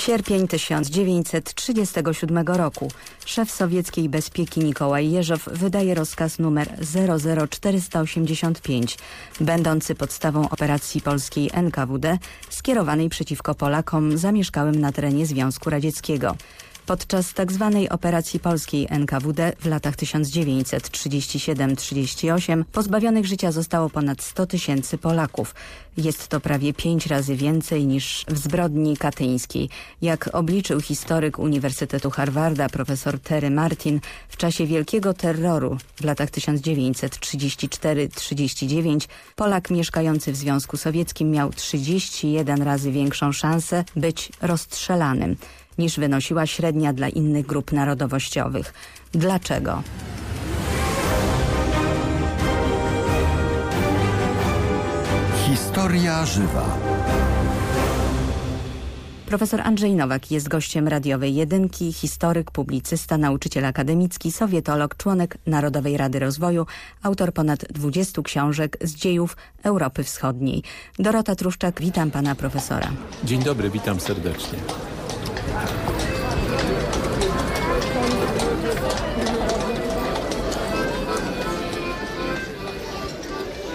Sierpień 1937 roku. Szef sowieckiej bezpieki Nikołaj Jeżow wydaje rozkaz numer 00485, będący podstawą operacji polskiej NKWD skierowanej przeciwko Polakom zamieszkałym na terenie Związku Radzieckiego. Podczas tzw. Tak operacji polskiej NKWD w latach 1937-38 pozbawionych życia zostało ponad 100 tysięcy Polaków. Jest to prawie pięć razy więcej niż w zbrodni katyńskiej. Jak obliczył historyk Uniwersytetu Harvarda profesor Terry Martin, w czasie Wielkiego Terroru w latach 1934-39 Polak mieszkający w Związku Sowieckim miał 31 razy większą szansę być rozstrzelanym niż wynosiła średnia dla innych grup narodowościowych. Dlaczego? Historia żywa. Profesor Andrzej Nowak jest gościem radiowej jedynki, historyk, publicysta, nauczyciel akademicki, sowietolog, członek Narodowej Rady Rozwoju, autor ponad 20 książek z dziejów Europy Wschodniej. Dorota Truszczak, witam pana profesora. Dzień dobry, witam serdecznie.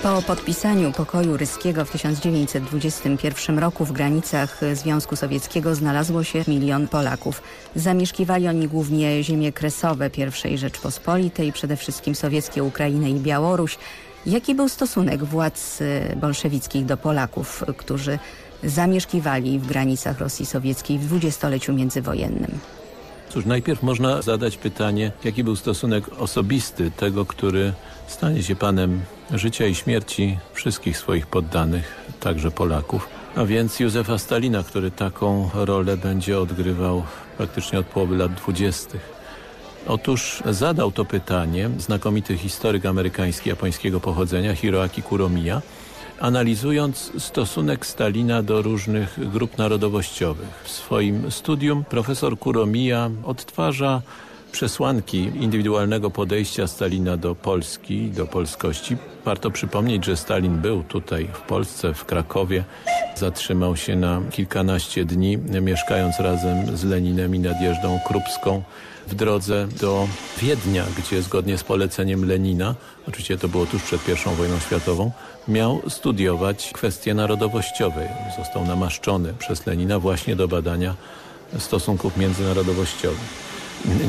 Po podpisaniu pokoju ryskiego w 1921 roku w granicach Związku Sowieckiego znalazło się milion Polaków. Zamieszkiwali oni głównie ziemie kresowe I Rzeczpospolitej, przede wszystkim sowieckie Ukrainę i Białoruś. Jaki był stosunek władz bolszewickich do Polaków, którzy zamieszkiwali w granicach Rosji Sowieckiej w dwudziestoleciu międzywojennym? Cóż, najpierw można zadać pytanie, jaki był stosunek osobisty tego, który stanie się panem życia i śmierci wszystkich swoich poddanych, także Polaków, a więc Józefa Stalina, który taką rolę będzie odgrywał praktycznie od połowy lat dwudziestych. Otóż zadał to pytanie znakomity historyk amerykański japońskiego pochodzenia Hiroaki Kuromiya, analizując stosunek Stalina do różnych grup narodowościowych. W swoim studium profesor Kuromiya odtwarza przesłanki indywidualnego podejścia Stalina do Polski, do polskości. Warto przypomnieć, że Stalin był tutaj w Polsce, w Krakowie. Zatrzymał się na kilkanaście dni, mieszkając razem z Leninem i Nadjeżdą Krupską w drodze do Wiednia, gdzie zgodnie z poleceniem Lenina, oczywiście to było tuż przed I wojną światową, miał studiować kwestie narodowościowe. Został namaszczony przez Lenina właśnie do badania stosunków międzynarodowościowych.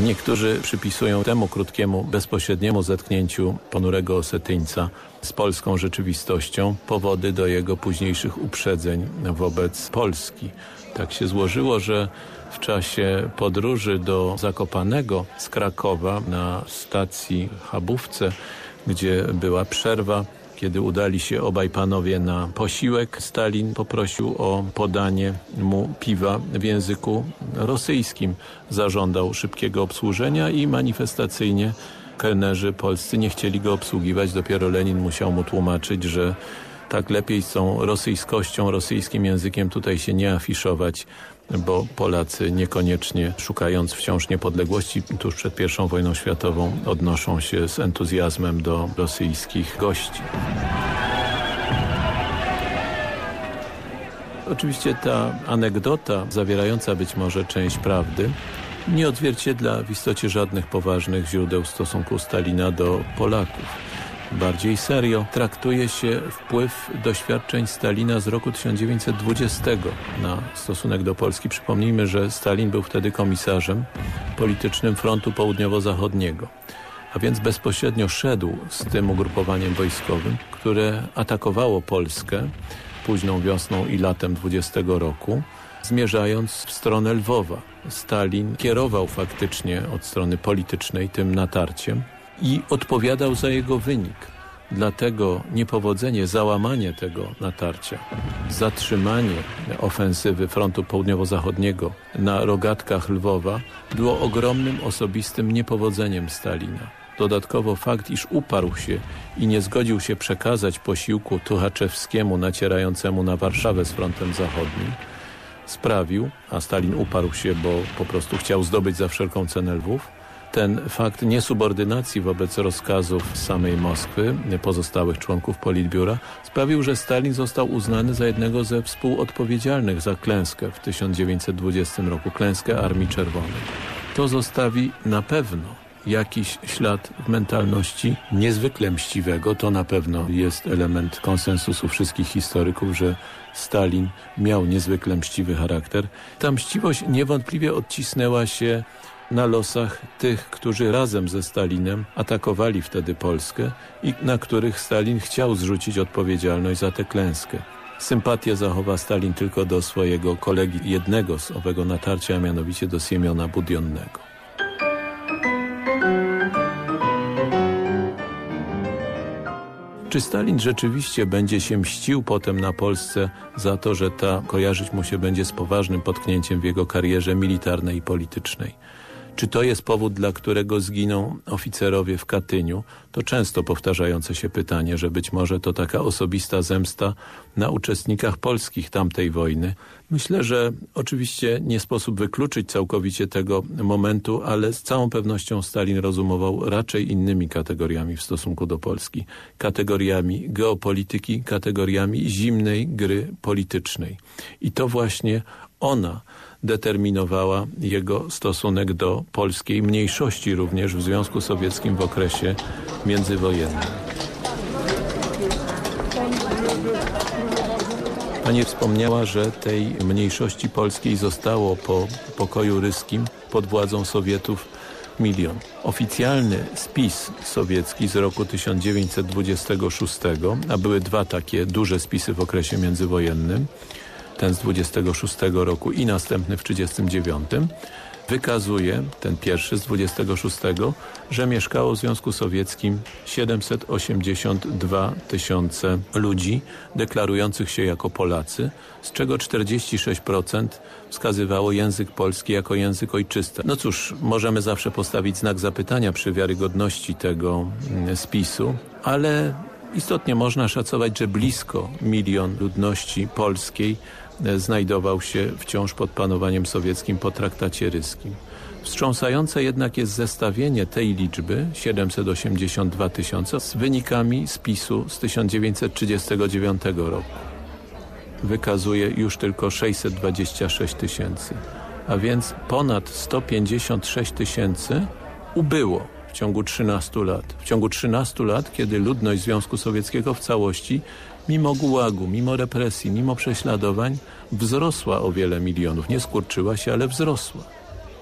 Niektórzy przypisują temu krótkiemu, bezpośredniemu zetknięciu ponurego Osetyńca z polską rzeczywistością powody do jego późniejszych uprzedzeń wobec Polski. Tak się złożyło, że w czasie podróży do Zakopanego z Krakowa na stacji Chabówce, gdzie była przerwa, kiedy udali się obaj panowie na posiłek, Stalin poprosił o podanie mu piwa w języku rosyjskim. Zażądał szybkiego obsłużenia i manifestacyjnie kelnerzy polscy nie chcieli go obsługiwać. Dopiero Lenin musiał mu tłumaczyć, że tak lepiej z tą rosyjskością, rosyjskim językiem tutaj się nie afiszować, bo Polacy niekoniecznie szukając wciąż niepodległości tuż przed I wojną światową odnoszą się z entuzjazmem do rosyjskich gości. Oczywiście ta anegdota, zawierająca być może część prawdy, nie odzwierciedla w istocie żadnych poważnych źródeł stosunku Stalina do Polaków bardziej serio traktuje się wpływ doświadczeń Stalina z roku 1920 na stosunek do Polski. Przypomnijmy, że Stalin był wtedy komisarzem politycznym frontu południowo-zachodniego a więc bezpośrednio szedł z tym ugrupowaniem wojskowym, które atakowało Polskę późną wiosną i latem 20 roku, zmierzając w stronę Lwowa. Stalin kierował faktycznie od strony politycznej tym natarciem, i odpowiadał za jego wynik. Dlatego niepowodzenie, załamanie tego natarcia, zatrzymanie ofensywy frontu południowo-zachodniego na rogatkach Lwowa było ogromnym osobistym niepowodzeniem Stalina. Dodatkowo fakt, iż uparł się i nie zgodził się przekazać posiłku Tuchaczewskiemu nacierającemu na Warszawę z frontem zachodnim, sprawił, a Stalin uparł się, bo po prostu chciał zdobyć za wszelką cenę Lwów, ten fakt niesubordynacji wobec rozkazów samej Moskwy, pozostałych członków Politbiura, sprawił, że Stalin został uznany za jednego ze współodpowiedzialnych za klęskę w 1920 roku, klęskę Armii Czerwonej. To zostawi na pewno jakiś ślad w mentalności niezwykle mściwego. To na pewno jest element konsensusu wszystkich historyków, że Stalin miał niezwykle mściwy charakter. Ta mściwość niewątpliwie odcisnęła się na losach tych, którzy razem ze Stalinem atakowali wtedy Polskę i na których Stalin chciał zrzucić odpowiedzialność za tę klęskę. Sympatię zachowa Stalin tylko do swojego kolegi, jednego z owego natarcia, a mianowicie do Siemiona Budionnego. Czy Stalin rzeczywiście będzie się mścił potem na Polsce za to, że ta kojarzyć mu się będzie z poważnym potknięciem w jego karierze militarnej i politycznej? Czy to jest powód, dla którego zginą oficerowie w Katyniu? To często powtarzające się pytanie, że być może to taka osobista zemsta na uczestnikach polskich tamtej wojny. Myślę, że oczywiście nie sposób wykluczyć całkowicie tego momentu, ale z całą pewnością Stalin rozumował raczej innymi kategoriami w stosunku do Polski. Kategoriami geopolityki, kategoriami zimnej gry politycznej. I to właśnie ona determinowała jego stosunek do polskiej mniejszości również w Związku Sowieckim w okresie międzywojennym. Pani wspomniała, że tej mniejszości polskiej zostało po pokoju ryskim pod władzą Sowietów milion. Oficjalny spis sowiecki z roku 1926, a były dwa takie duże spisy w okresie międzywojennym, ten z 26 roku i następny w 39 wykazuje, ten pierwszy z 26, że mieszkało w Związku Sowieckim 782 tysiące ludzi deklarujących się jako Polacy, z czego 46% wskazywało język polski jako język ojczysty. No cóż, możemy zawsze postawić znak zapytania przy wiarygodności tego mm, spisu, ale istotnie można szacować, że blisko milion ludności polskiej znajdował się wciąż pod panowaniem sowieckim po traktacie ryskim. Wstrząsające jednak jest zestawienie tej liczby, 782 tysiące, z wynikami spisu z 1939 roku. Wykazuje już tylko 626 tysięcy, a więc ponad 156 tysięcy ubyło w ciągu 13 lat. W ciągu 13 lat, kiedy ludność Związku Sowieckiego w całości mimo gułagu, mimo represji, mimo prześladowań wzrosła o wiele milionów. Nie skurczyła się, ale wzrosła.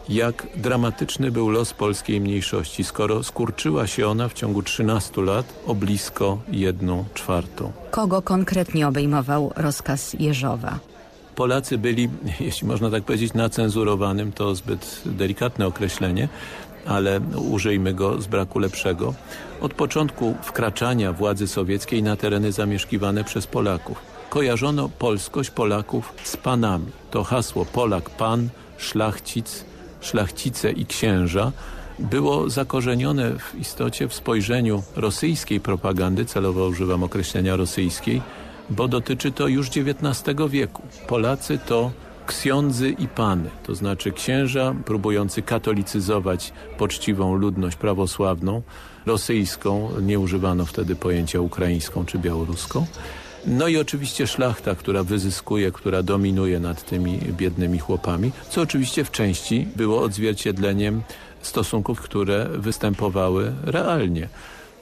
Jak dramatyczny był los polskiej mniejszości, skoro skurczyła się ona w ciągu 13 lat o blisko jedną czwartą. Kogo konkretnie obejmował rozkaz Jeżowa? Polacy byli, jeśli można tak powiedzieć, na cenzurowanym, to zbyt delikatne określenie, ale użyjmy go z braku lepszego, od początku wkraczania władzy sowieckiej na tereny zamieszkiwane przez Polaków. Kojarzono polskość Polaków z panami. To hasło Polak pan, szlachcic, szlachcice i księża było zakorzenione w istocie w spojrzeniu rosyjskiej propagandy, celowo używam określenia rosyjskiej, bo dotyczy to już XIX wieku. Polacy to ksiądzy i pany, to znaczy księża próbujący katolicyzować poczciwą ludność prawosławną, rosyjską, nie używano wtedy pojęcia ukraińską czy białoruską. No i oczywiście szlachta, która wyzyskuje, która dominuje nad tymi biednymi chłopami, co oczywiście w części było odzwierciedleniem stosunków, które występowały realnie.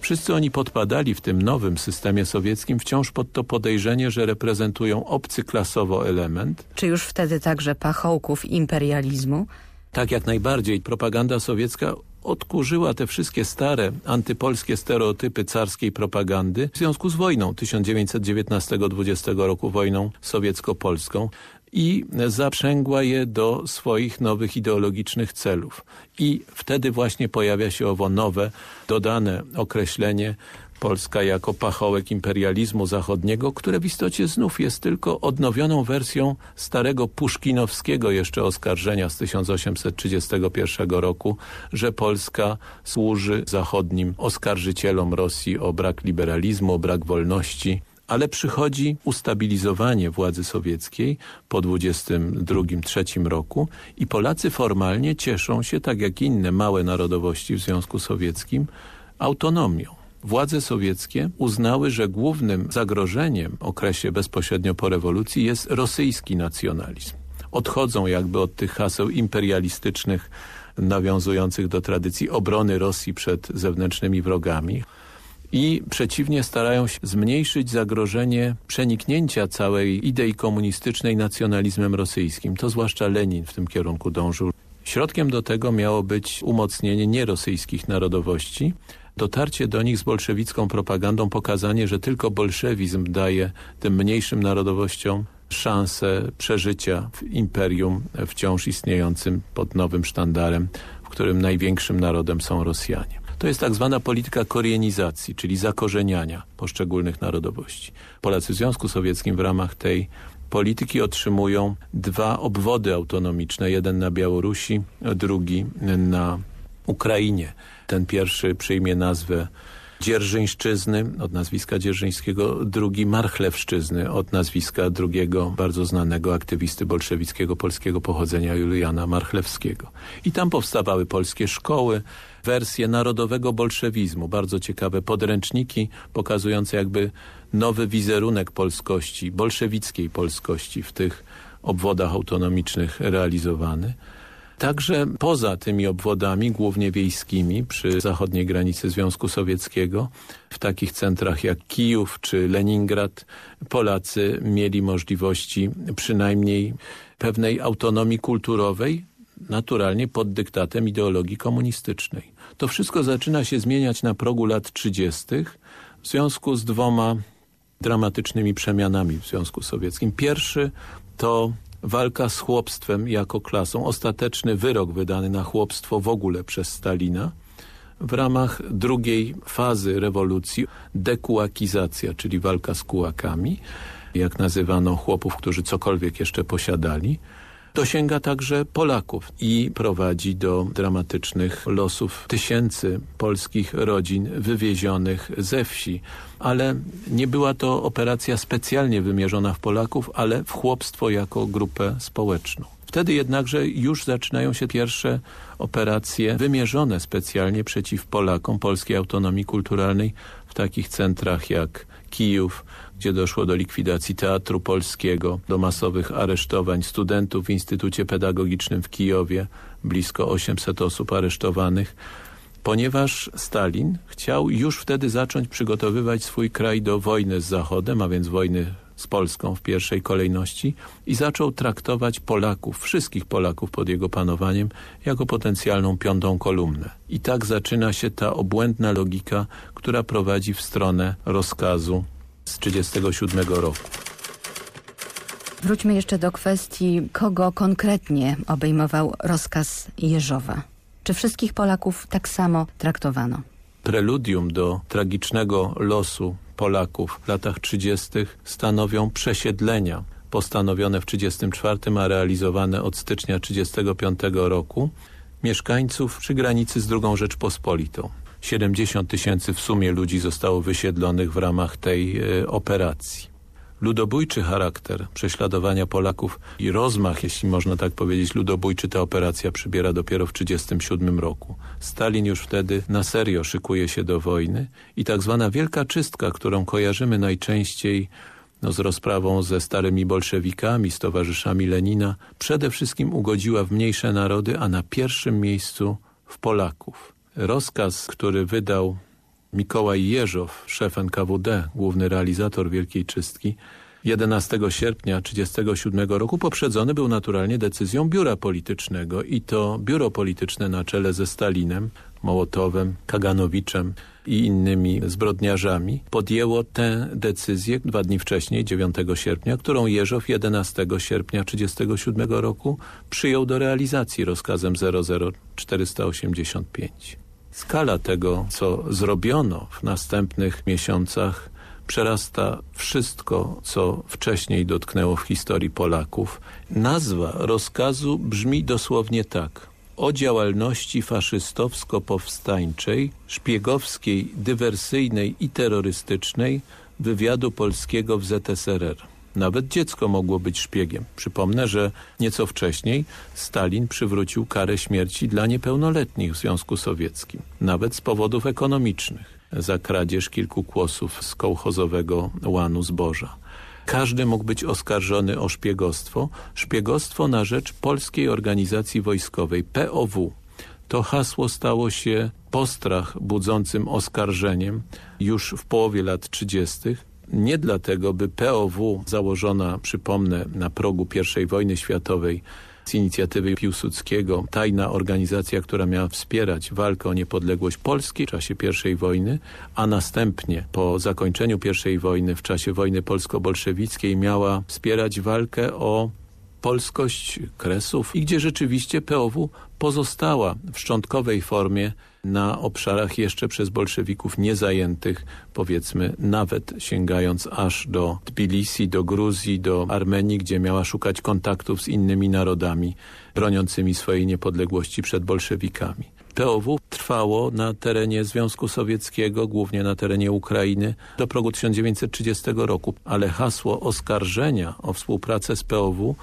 Wszyscy oni podpadali w tym nowym systemie sowieckim wciąż pod to podejrzenie, że reprezentują obcy klasowo element. Czy już wtedy także pachołków imperializmu? Tak, jak najbardziej. Propaganda sowiecka odkurzyła te wszystkie stare antypolskie stereotypy carskiej propagandy w związku z wojną 1919-20 roku, wojną sowiecko-polską i zaprzęgła je do swoich nowych ideologicznych celów. I wtedy właśnie pojawia się owo nowe, dodane określenie Polska jako pachołek imperializmu zachodniego, które w istocie znów jest tylko odnowioną wersją starego puszkinowskiego jeszcze oskarżenia z 1831 roku, że Polska służy zachodnim oskarżycielom Rosji o brak liberalizmu, o brak wolności, ale przychodzi ustabilizowanie władzy sowieckiej po 22-23 roku i Polacy formalnie cieszą się, tak jak inne małe narodowości w Związku Sowieckim, autonomią. Władze sowieckie uznały, że głównym zagrożeniem w okresie bezpośrednio po rewolucji jest rosyjski nacjonalizm. Odchodzą jakby od tych haseł imperialistycznych nawiązujących do tradycji obrony Rosji przed zewnętrznymi wrogami i przeciwnie starają się zmniejszyć zagrożenie przeniknięcia całej idei komunistycznej nacjonalizmem rosyjskim. To zwłaszcza Lenin w tym kierunku dążył. Środkiem do tego miało być umocnienie nierosyjskich narodowości, dotarcie do nich z bolszewicką propagandą, pokazanie, że tylko bolszewizm daje tym mniejszym narodowościom szansę przeżycia w imperium wciąż istniejącym pod nowym sztandarem, w którym największym narodem są Rosjanie. To jest tak zwana polityka korienizacji, czyli zakorzeniania poszczególnych narodowości. Polacy w Związku Sowieckim w ramach tej polityki otrzymują dwa obwody autonomiczne, jeden na Białorusi, drugi na Ukrainie. Ten pierwszy przyjmie nazwę Dzierżyńszczyzny od nazwiska Dzierżyńskiego, drugi Marchlewszczyzny od nazwiska drugiego bardzo znanego aktywisty bolszewickiego polskiego pochodzenia Juliana Marchlewskiego. I tam powstawały polskie szkoły, wersje narodowego bolszewizmu, bardzo ciekawe podręczniki pokazujące jakby nowy wizerunek polskości, bolszewickiej polskości w tych obwodach autonomicznych realizowany. Także poza tymi obwodami, głównie wiejskimi, przy zachodniej granicy Związku Sowieckiego, w takich centrach jak Kijów czy Leningrad, Polacy mieli możliwości przynajmniej pewnej autonomii kulturowej, naturalnie pod dyktatem ideologii komunistycznej. To wszystko zaczyna się zmieniać na progu lat 30. w związku z dwoma dramatycznymi przemianami w Związku Sowieckim. Pierwszy to walka z chłopstwem jako klasą, ostateczny wyrok wydany na chłopstwo w ogóle przez Stalina w ramach drugiej fazy rewolucji, dekuakizacja, czyli walka z kułakami, jak nazywano chłopów, którzy cokolwiek jeszcze posiadali dosięga także Polaków i prowadzi do dramatycznych losów tysięcy polskich rodzin wywiezionych ze wsi. Ale nie była to operacja specjalnie wymierzona w Polaków, ale w chłopstwo jako grupę społeczną. Wtedy jednakże już zaczynają się pierwsze operacje wymierzone specjalnie przeciw Polakom, polskiej autonomii kulturalnej w takich centrach jak Kijów, gdzie doszło do likwidacji Teatru Polskiego, do masowych aresztowań studentów w Instytucie Pedagogicznym w Kijowie, blisko 800 osób aresztowanych, ponieważ Stalin chciał już wtedy zacząć przygotowywać swój kraj do wojny z Zachodem, a więc wojny z Polską w pierwszej kolejności i zaczął traktować Polaków, wszystkich Polaków pod jego panowaniem jako potencjalną piątą kolumnę. I tak zaczyna się ta obłędna logika, która prowadzi w stronę rozkazu z 1937 roku. Wróćmy jeszcze do kwestii, kogo konkretnie obejmował rozkaz Jeżowa. Czy wszystkich Polaków tak samo traktowano? Preludium do tragicznego losu Polaków w latach 30. stanowią przesiedlenia postanowione w 1934, a realizowane od stycznia 1935 roku mieszkańców przy granicy z II Rzeczpospolitą. 70 tysięcy w sumie ludzi zostało wysiedlonych w ramach tej e, operacji. Ludobójczy charakter prześladowania Polaków i rozmach, jeśli można tak powiedzieć, ludobójczy ta operacja przybiera dopiero w 1937 roku. Stalin już wtedy na serio szykuje się do wojny i tak zwana wielka czystka, którą kojarzymy najczęściej no, z rozprawą ze starymi bolszewikami, z towarzyszami Lenina, przede wszystkim ugodziła w mniejsze narody, a na pierwszym miejscu w Polaków. Rozkaz, który wydał Mikołaj Jeżow, szef NKWD, główny realizator Wielkiej Czystki, 11 sierpnia 1937 roku poprzedzony był naturalnie decyzją biura politycznego i to biuro polityczne na czele ze Stalinem, Mołotowem, Kaganowiczem i innymi zbrodniarzami podjęło tę decyzję dwa dni wcześniej, 9 sierpnia, którą Jeżow 11 sierpnia 1937 roku przyjął do realizacji rozkazem 00485. Skala tego, co zrobiono w następnych miesiącach przerasta wszystko, co wcześniej dotknęło w historii Polaków. Nazwa rozkazu brzmi dosłownie tak. O działalności faszystowsko-powstańczej, szpiegowskiej, dywersyjnej i terrorystycznej wywiadu polskiego w ZSRR. Nawet dziecko mogło być szpiegiem. Przypomnę, że nieco wcześniej Stalin przywrócił karę śmierci dla niepełnoletnich w Związku Sowieckim, nawet z powodów ekonomicznych, za kradzież kilku kłosów z kołchozowego łanu zboża. Każdy mógł być oskarżony o szpiegostwo, szpiegostwo na rzecz Polskiej Organizacji Wojskowej, POW. To hasło stało się postrach budzącym oskarżeniem już w połowie lat 30 nie dlatego, by POW założona, przypomnę, na progu I wojny światowej z inicjatywy Piłsudskiego, tajna organizacja, która miała wspierać walkę o niepodległość Polski w czasie I wojny, a następnie po zakończeniu I wojny, w czasie wojny polsko-bolszewickiej miała wspierać walkę o polskość Kresów i gdzie rzeczywiście POW pozostała w szczątkowej formie na obszarach jeszcze przez bolszewików niezajętych, powiedzmy nawet sięgając aż do Tbilisi, do Gruzji, do Armenii, gdzie miała szukać kontaktów z innymi narodami broniącymi swojej niepodległości przed bolszewikami. POW trwało na terenie Związku Sowieckiego, głównie na terenie Ukrainy, do progu 1930 roku, ale hasło oskarżenia o współpracę z POW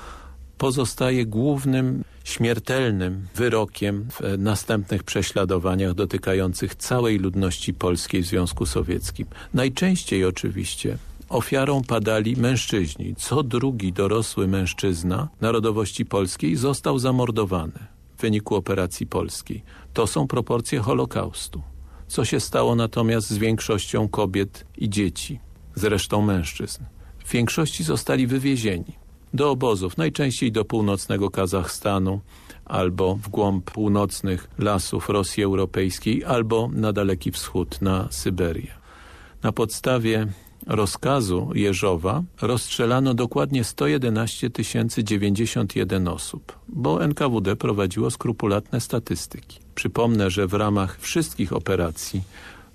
pozostaje głównym śmiertelnym wyrokiem w następnych prześladowaniach dotykających całej ludności polskiej w Związku Sowieckim. Najczęściej oczywiście ofiarą padali mężczyźni. Co drugi dorosły mężczyzna narodowości polskiej został zamordowany w wyniku operacji polskiej. To są proporcje Holokaustu. Co się stało natomiast z większością kobiet i dzieci, zresztą mężczyzn? W większości zostali wywiezieni do obozów, najczęściej do północnego Kazachstanu albo w głąb północnych lasów Rosji Europejskiej albo na Daleki Wschód, na Syberię. Na podstawie rozkazu Jeżowa rozstrzelano dokładnie 111 091 osób, bo NKWD prowadziło skrupulatne statystyki. Przypomnę, że w ramach wszystkich operacji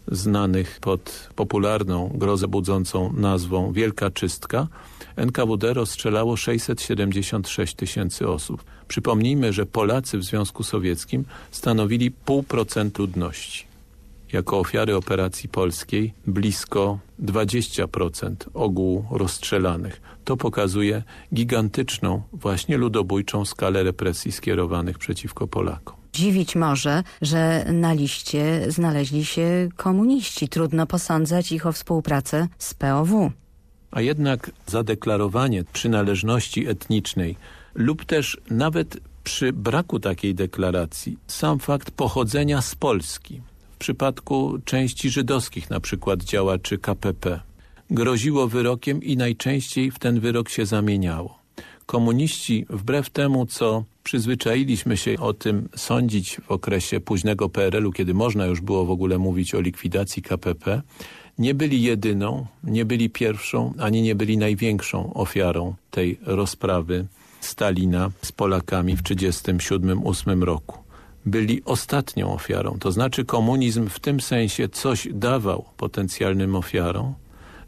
znanych pod popularną, grozę budzącą nazwą Wielka Czystka, NKWD rozstrzelało 676 tysięcy osób. Przypomnijmy, że Polacy w Związku Sowieckim stanowili pół procent ludności. Jako ofiary operacji polskiej blisko 20% ogółu rozstrzelanych. To pokazuje gigantyczną, właśnie ludobójczą skalę represji skierowanych przeciwko Polakom. Dziwić może, że na liście znaleźli się komuniści. Trudno posądzać ich o współpracę z POW. A jednak zadeklarowanie przynależności etnicznej lub też nawet przy braku takiej deklaracji sam fakt pochodzenia z Polski w przypadku części żydowskich na przykład działaczy KPP groziło wyrokiem i najczęściej w ten wyrok się zamieniało. Komuniści wbrew temu co przyzwyczailiśmy się o tym sądzić w okresie późnego PRL-u, kiedy można już było w ogóle mówić o likwidacji KPP, nie byli jedyną, nie byli pierwszą, ani nie byli największą ofiarą tej rozprawy Stalina z Polakami w 1937-1938 roku. Byli ostatnią ofiarą, to znaczy komunizm w tym sensie coś dawał potencjalnym ofiarom,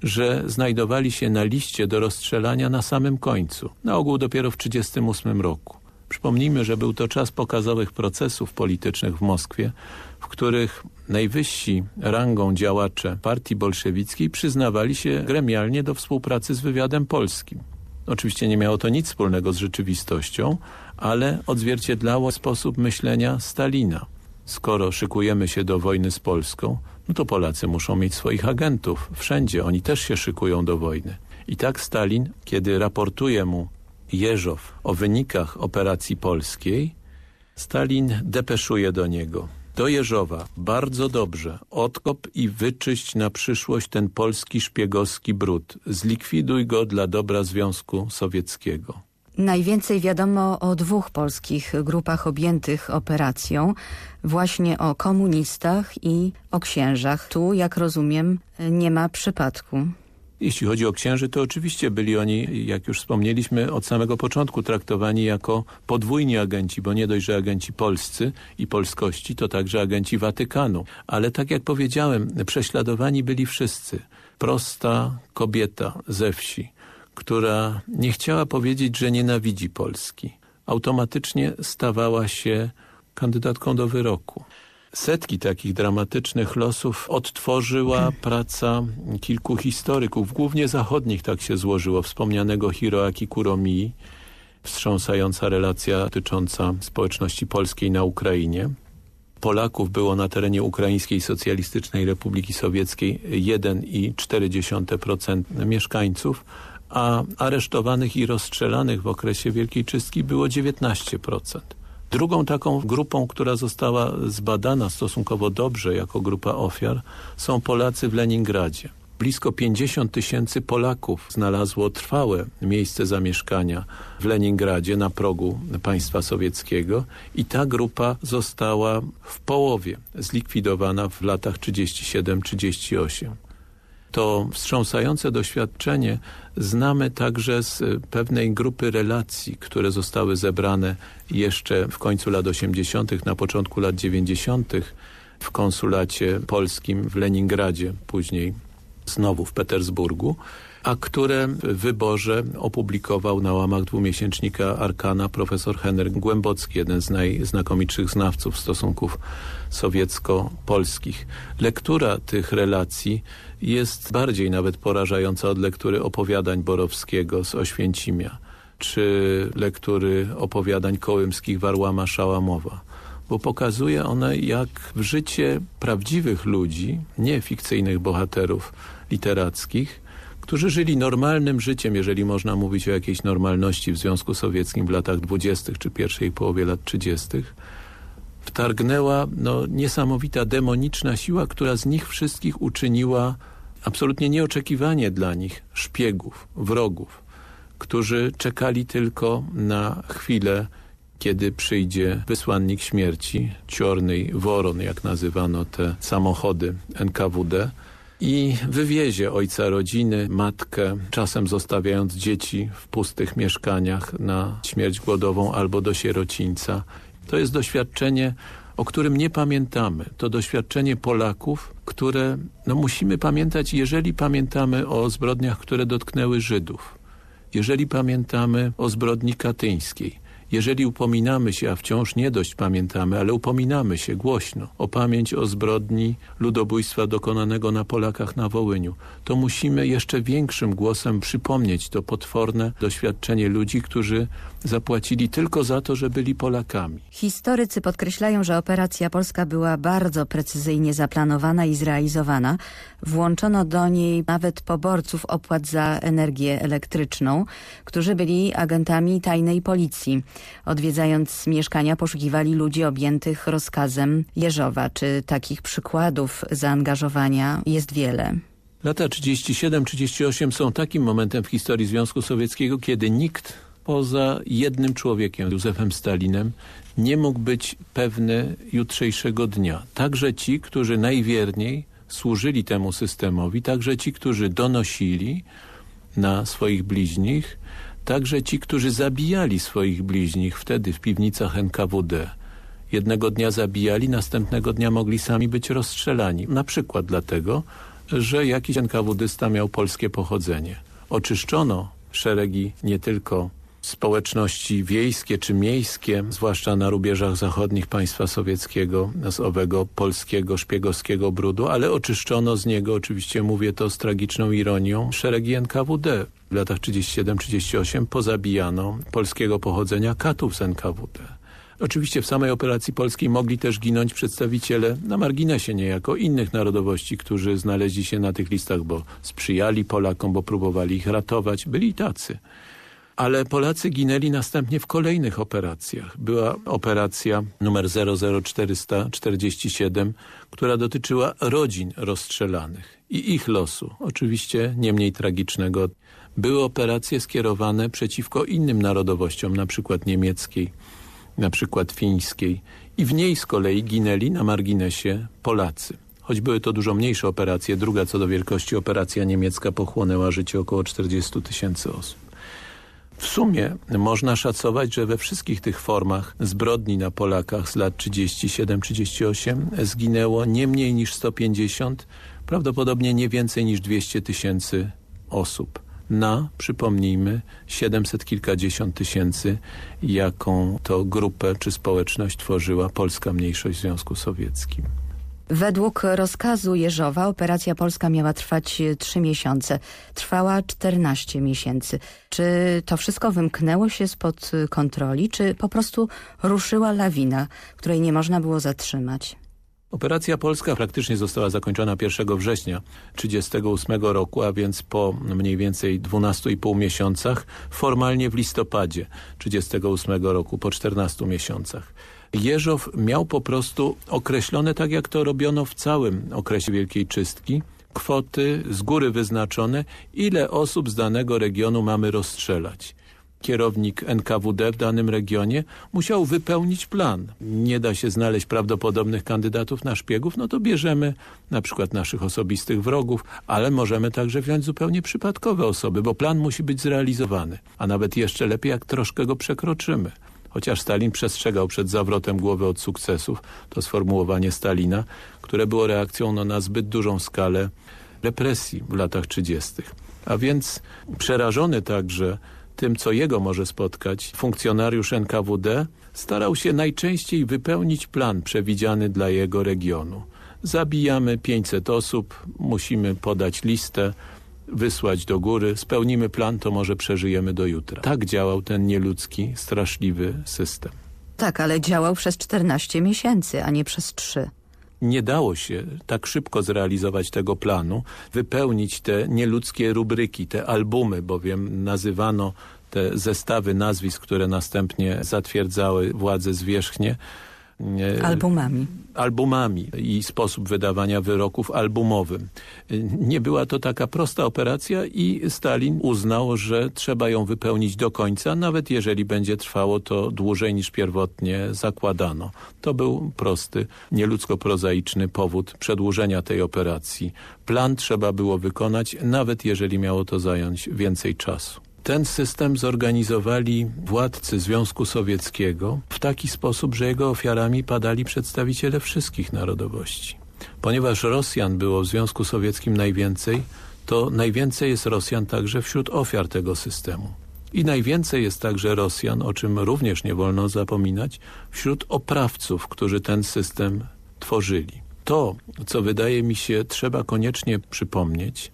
że znajdowali się na liście do rozstrzelania na samym końcu, na ogół dopiero w 1938 roku. Przypomnijmy, że był to czas pokazowych procesów politycznych w Moskwie, w których najwyżsi rangą działacze partii bolszewickiej przyznawali się gremialnie do współpracy z wywiadem polskim. Oczywiście nie miało to nic wspólnego z rzeczywistością, ale odzwierciedlało sposób myślenia Stalina. Skoro szykujemy się do wojny z Polską, no to Polacy muszą mieć swoich agentów wszędzie. Oni też się szykują do wojny. I tak Stalin, kiedy raportuje mu Jeżow o wynikach operacji polskiej, Stalin depeszuje do niego. Do Jeżowa, bardzo dobrze, odkop i wyczyść na przyszłość ten polski szpiegowski brud. Zlikwiduj go dla dobra Związku Sowieckiego. Najwięcej wiadomo o dwóch polskich grupach objętych operacją, właśnie o komunistach i o księżach. Tu, jak rozumiem, nie ma przypadku. Jeśli chodzi o księży, to oczywiście byli oni, jak już wspomnieliśmy, od samego początku traktowani jako podwójni agenci, bo nie dość, że agenci polscy i polskości, to także agenci Watykanu. Ale tak jak powiedziałem, prześladowani byli wszyscy. Prosta kobieta ze wsi, która nie chciała powiedzieć, że nienawidzi Polski. Automatycznie stawała się kandydatką do wyroku. Setki takich dramatycznych losów odtworzyła praca kilku historyków, głównie zachodnich tak się złożyło, wspomnianego Hiroaki Kuromii, wstrząsająca relacja dotycząca społeczności polskiej na Ukrainie. Polaków było na terenie Ukraińskiej Socjalistycznej Republiki Sowieckiej 1,4% mieszkańców, a aresztowanych i rozstrzelanych w okresie Wielkiej Czystki było 19%. Drugą taką grupą, która została zbadana stosunkowo dobrze jako grupa ofiar są Polacy w Leningradzie. Blisko 50 tysięcy Polaków znalazło trwałe miejsce zamieszkania w Leningradzie na progu państwa sowieckiego i ta grupa została w połowie zlikwidowana w latach 37-38 to wstrząsające doświadczenie znamy także z pewnej grupy relacji, które zostały zebrane jeszcze w końcu lat 80., na początku lat 90. w konsulacie polskim w Leningradzie, później znowu w Petersburgu, a które w wyborze opublikował na łamach dwumiesięcznika Arkana profesor Henryk Głębocki, jeden z najznakomitszych znawców stosunków sowiecko-polskich. Lektura tych relacji jest bardziej nawet porażająca od lektury opowiadań Borowskiego z Oświęcimia, czy lektury opowiadań kołymskich Warłama Szałamowa bo pokazuje one, jak w życie prawdziwych ludzi, nie fikcyjnych bohaterów literackich, którzy żyli normalnym życiem, jeżeli można mówić o jakiejś normalności w Związku Sowieckim w latach dwudziestych czy pierwszej połowie lat trzydziestych, wtargnęła no, niesamowita demoniczna siła, która z nich wszystkich uczyniła absolutnie nieoczekiwanie dla nich szpiegów, wrogów, którzy czekali tylko na chwilę, kiedy przyjdzie wysłannik śmierci, Ciorny Woron, jak nazywano te samochody NKWD, i wywiezie ojca rodziny, matkę, czasem zostawiając dzieci w pustych mieszkaniach na śmierć głodową albo do sierocińca. To jest doświadczenie, o którym nie pamiętamy. To doświadczenie Polaków, które no, musimy pamiętać, jeżeli pamiętamy o zbrodniach, które dotknęły Żydów. Jeżeli pamiętamy o zbrodni katyńskiej, jeżeli upominamy się, a wciąż nie dość pamiętamy, ale upominamy się głośno o pamięć o zbrodni ludobójstwa dokonanego na Polakach na Wołyniu, to musimy jeszcze większym głosem przypomnieć to potworne doświadczenie ludzi, którzy zapłacili tylko za to, że byli Polakami. Historycy podkreślają, że operacja polska była bardzo precyzyjnie zaplanowana i zrealizowana. Włączono do niej nawet poborców opłat za energię elektryczną, którzy byli agentami tajnej policji. Odwiedzając mieszkania poszukiwali ludzi objętych rozkazem Jeżowa. Czy takich przykładów zaangażowania jest wiele? Lata 37-38 są takim momentem w historii Związku Sowieckiego, kiedy nikt poza jednym człowiekiem, Józefem Stalinem, nie mógł być pewny jutrzejszego dnia. Także ci, którzy najwierniej służyli temu systemowi, także ci, którzy donosili na swoich bliźnich, Także ci, którzy zabijali swoich bliźnich wtedy w piwnicach NKWD. Jednego dnia zabijali, następnego dnia mogli sami być rozstrzelani. Na przykład dlatego, że jakiś NKWDysta miał polskie pochodzenie. Oczyszczono szeregi nie tylko społeczności wiejskie czy miejskie, zwłaszcza na rubieżach zachodnich państwa sowieckiego, z owego polskiego, szpiegowskiego brudu, ale oczyszczono z niego, oczywiście mówię to z tragiczną ironią, szeregi NKWD. W latach 37-38 pozabijano polskiego pochodzenia katów z NKWD. Oczywiście w samej operacji polskiej mogli też ginąć przedstawiciele na marginesie niejako innych narodowości, którzy znaleźli się na tych listach, bo sprzyjali Polakom, bo próbowali ich ratować. Byli tacy. Ale Polacy ginęli następnie w kolejnych operacjach. Była operacja numer 00447, która dotyczyła rodzin rozstrzelanych i ich losu. Oczywiście nie mniej tragicznego. Były operacje skierowane przeciwko innym narodowościom, na przykład niemieckiej, na przykład fińskiej. I w niej z kolei ginęli na marginesie Polacy. Choć były to dużo mniejsze operacje, druga co do wielkości operacja niemiecka pochłonęła życie około 40 tysięcy osób. W sumie można szacować, że we wszystkich tych formach zbrodni na Polakach z lat 37-38 zginęło nie mniej niż 150, prawdopodobnie nie więcej niż 200 tysięcy osób. Na, przypomnijmy, 700 kilkadziesiąt tysięcy, jaką to grupę czy społeczność tworzyła polska mniejszość w Związku Sowieckim. Według rozkazu Jeżowa operacja polska miała trwać trzy miesiące. Trwała 14 miesięcy. Czy to wszystko wymknęło się spod kontroli, czy po prostu ruszyła lawina, której nie można było zatrzymać? Operacja polska praktycznie została zakończona 1 września 1938 roku, a więc po mniej więcej 12,5 miesiącach, formalnie w listopadzie 1938 roku, po 14 miesiącach. Jeżow miał po prostu określone, tak jak to robiono w całym okresie Wielkiej Czystki, kwoty z góry wyznaczone, ile osób z danego regionu mamy rozstrzelać kierownik NKWD w danym regionie musiał wypełnić plan. Nie da się znaleźć prawdopodobnych kandydatów na szpiegów, no to bierzemy na przykład naszych osobistych wrogów, ale możemy także wziąć zupełnie przypadkowe osoby, bo plan musi być zrealizowany. A nawet jeszcze lepiej, jak troszkę go przekroczymy. Chociaż Stalin przestrzegał przed zawrotem głowy od sukcesów, to sformułowanie Stalina, które było reakcją no, na zbyt dużą skalę represji w latach 30. A więc przerażony także tym, co jego może spotkać, funkcjonariusz NKWD starał się najczęściej wypełnić plan przewidziany dla jego regionu. Zabijamy 500 osób, musimy podać listę, wysłać do góry, spełnimy plan, to może przeżyjemy do jutra. Tak działał ten nieludzki, straszliwy system. Tak, ale działał przez 14 miesięcy, a nie przez 3 nie dało się tak szybko zrealizować tego planu, wypełnić te nieludzkie rubryki, te albumy, bowiem nazywano te zestawy nazwisk, które następnie zatwierdzały władze zwierzchnie, Albumami. Albumami i sposób wydawania wyroków albumowym. Nie była to taka prosta operacja i Stalin uznał, że trzeba ją wypełnić do końca, nawet jeżeli będzie trwało to dłużej niż pierwotnie zakładano. To był prosty, nieludzko-prozaiczny powód przedłużenia tej operacji. Plan trzeba było wykonać, nawet jeżeli miało to zająć więcej czasu. Ten system zorganizowali władcy Związku Sowieckiego w taki sposób, że jego ofiarami padali przedstawiciele wszystkich narodowości. Ponieważ Rosjan było w Związku Sowieckim najwięcej, to najwięcej jest Rosjan także wśród ofiar tego systemu. I najwięcej jest także Rosjan, o czym również nie wolno zapominać, wśród oprawców, którzy ten system tworzyli. To, co wydaje mi się trzeba koniecznie przypomnieć,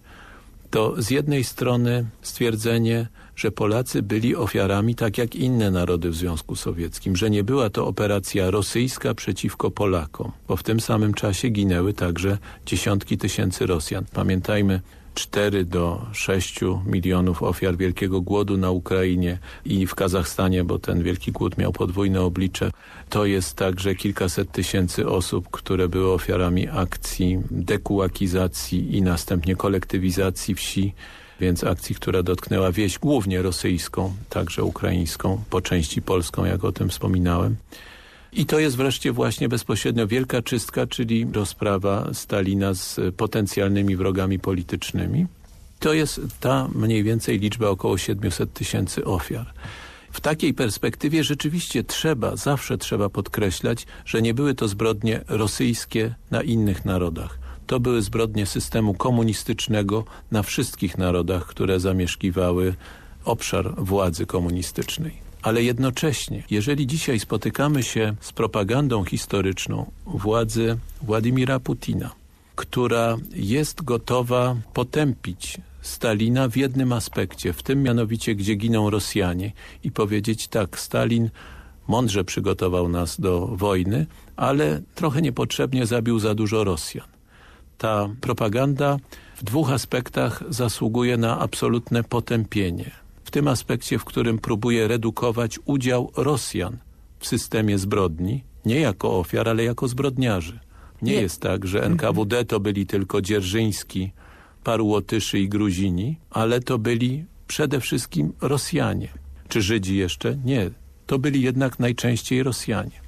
to z jednej strony stwierdzenie, że Polacy byli ofiarami tak jak inne narody w Związku Sowieckim, że nie była to operacja rosyjska przeciwko Polakom, bo w tym samym czasie ginęły także dziesiątki tysięcy Rosjan. Pamiętajmy, 4 do 6 milionów ofiar Wielkiego Głodu na Ukrainie i w Kazachstanie, bo ten Wielki Głód miał podwójne oblicze. To jest także kilkaset tysięcy osób, które były ofiarami akcji dekułakizacji i następnie kolektywizacji wsi więc akcji, która dotknęła wieś głównie rosyjską, także ukraińską, po części polską, jak o tym wspominałem. I to jest wreszcie właśnie bezpośrednio wielka czystka, czyli rozprawa Stalina z potencjalnymi wrogami politycznymi. To jest ta mniej więcej liczba około 700 tysięcy ofiar. W takiej perspektywie rzeczywiście trzeba, zawsze trzeba podkreślać, że nie były to zbrodnie rosyjskie na innych narodach. To były zbrodnie systemu komunistycznego na wszystkich narodach, które zamieszkiwały obszar władzy komunistycznej. Ale jednocześnie, jeżeli dzisiaj spotykamy się z propagandą historyczną władzy Władimira Putina, która jest gotowa potępić Stalina w jednym aspekcie, w tym mianowicie, gdzie giną Rosjanie i powiedzieć tak, Stalin mądrze przygotował nas do wojny, ale trochę niepotrzebnie zabił za dużo Rosjan ta propaganda w dwóch aspektach zasługuje na absolutne potępienie. W tym aspekcie, w którym próbuje redukować udział Rosjan w systemie zbrodni, nie jako ofiar, ale jako zbrodniarzy. Nie, nie. jest tak, że NKWD to byli tylko Dzierżyński, paru Łotyszy i Gruzini, ale to byli przede wszystkim Rosjanie. Czy Żydzi jeszcze? Nie. To byli jednak najczęściej Rosjanie.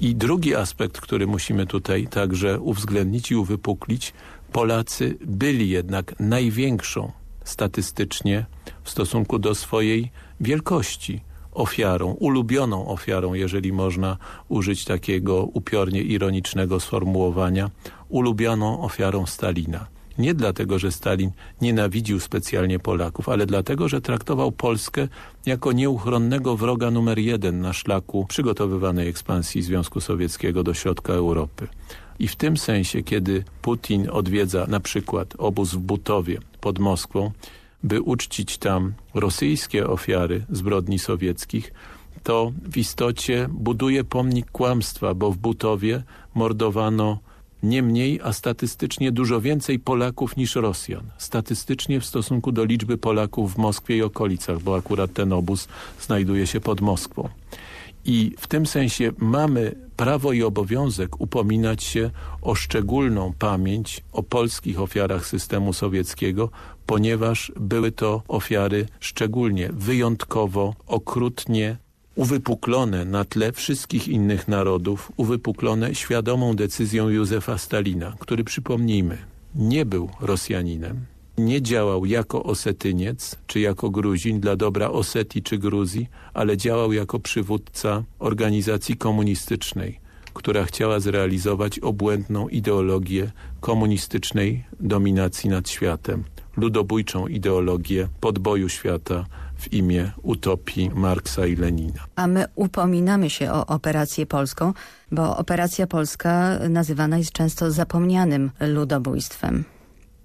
I drugi aspekt, który musimy tutaj także uwzględnić i uwypuklić, Polacy byli jednak największą statystycznie w stosunku do swojej wielkości ofiarą, ulubioną ofiarą, jeżeli można użyć takiego upiornie ironicznego sformułowania, ulubioną ofiarą Stalina. Nie dlatego, że Stalin nienawidził specjalnie Polaków, ale dlatego, że traktował Polskę jako nieuchronnego wroga numer jeden na szlaku przygotowywanej ekspansji Związku Sowieckiego do środka Europy. I w tym sensie, kiedy Putin odwiedza na przykład obóz w Butowie pod Moskwą, by uczcić tam rosyjskie ofiary zbrodni sowieckich, to w istocie buduje pomnik kłamstwa, bo w Butowie mordowano nie mniej, a statystycznie dużo więcej Polaków niż Rosjan. Statystycznie w stosunku do liczby Polaków w Moskwie i okolicach, bo akurat ten obóz znajduje się pod Moskwą. I w tym sensie mamy prawo i obowiązek upominać się o szczególną pamięć o polskich ofiarach systemu sowieckiego, ponieważ były to ofiary szczególnie, wyjątkowo, okrutnie uwypuklone na tle wszystkich innych narodów, uwypuklone świadomą decyzją Józefa Stalina, który przypomnijmy, nie był Rosjaninem, nie działał jako Osetyniec czy jako Gruzin dla dobra Osetii czy Gruzji, ale działał jako przywódca organizacji komunistycznej, która chciała zrealizować obłędną ideologię komunistycznej dominacji nad światem, ludobójczą ideologię podboju świata w imię utopii Marksa i Lenina. A my upominamy się o operację polską, bo operacja polska nazywana jest często zapomnianym ludobójstwem.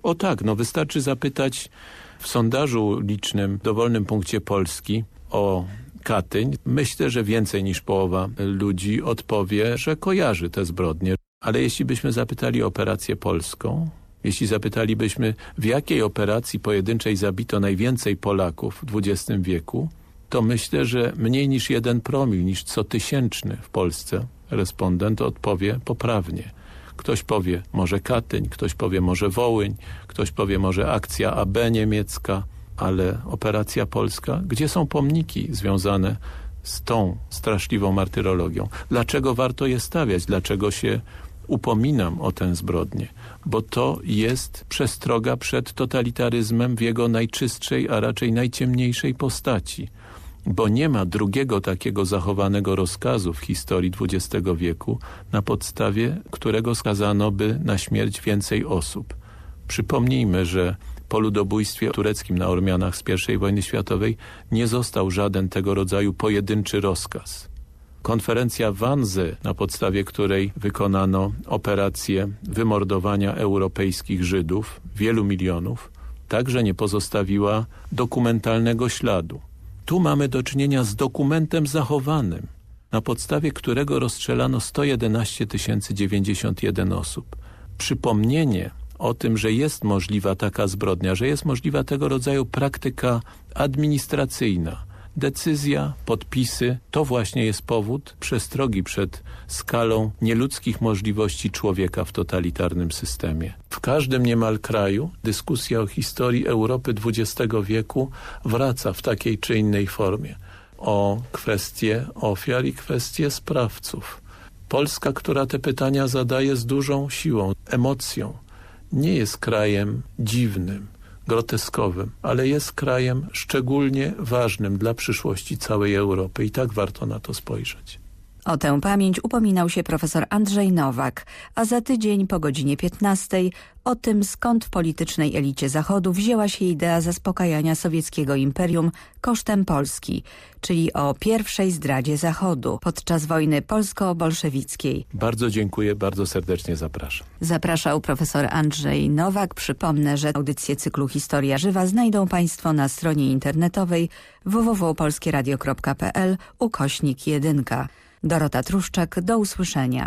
O tak, no wystarczy zapytać w sondażu licznym w dowolnym punkcie Polski o Katyń. Myślę, że więcej niż połowa ludzi odpowie, że kojarzy te zbrodnie. Ale jeśli byśmy zapytali o operację polską, jeśli zapytalibyśmy, w jakiej operacji pojedynczej zabito najwięcej Polaków w XX wieku, to myślę, że mniej niż jeden promil, niż co tysięczny w Polsce respondent odpowie poprawnie. Ktoś powie może Katyń, ktoś powie może Wołyń, ktoś powie może akcja AB niemiecka, ale operacja polska, gdzie są pomniki związane z tą straszliwą martyrologią? Dlaczego warto je stawiać? Dlaczego się upominam o tę zbrodnię? Bo to jest przestroga przed totalitaryzmem w jego najczystszej, a raczej najciemniejszej postaci bo nie ma drugiego takiego zachowanego rozkazu w historii XX wieku, na podstawie którego skazano by na śmierć więcej osób. Przypomnijmy, że po ludobójstwie tureckim na Ormianach z I wojny światowej nie został żaden tego rodzaju pojedynczy rozkaz. Konferencja Wanzy, na podstawie której wykonano operację wymordowania europejskich Żydów, wielu milionów, także nie pozostawiła dokumentalnego śladu. Tu mamy do czynienia z dokumentem zachowanym, na podstawie którego rozstrzelano 111 091 osób. Przypomnienie o tym, że jest możliwa taka zbrodnia, że jest możliwa tego rodzaju praktyka administracyjna, decyzja, podpisy, to właśnie jest powód przestrogi przed skalą nieludzkich możliwości człowieka w totalitarnym systemie. W każdym niemal kraju dyskusja o historii Europy XX wieku wraca w takiej czy innej formie. O kwestie ofiar i kwestie sprawców. Polska, która te pytania zadaje z dużą siłą, emocją, nie jest krajem dziwnym, groteskowym, ale jest krajem szczególnie ważnym dla przyszłości całej Europy i tak warto na to spojrzeć. O tę pamięć upominał się profesor Andrzej Nowak, a za tydzień po godzinie 15 o tym skąd w politycznej elicie Zachodu wzięła się idea zaspokajania sowieckiego imperium kosztem Polski, czyli o pierwszej zdradzie Zachodu podczas wojny polsko-bolszewickiej. Bardzo dziękuję, bardzo serdecznie zapraszam. Zapraszał profesor Andrzej Nowak. Przypomnę, że audycję cyklu Historia Żywa znajdą Państwo na stronie internetowej www.polskieradio.pl ukośnik 1. Dorota Truszczak, do usłyszenia.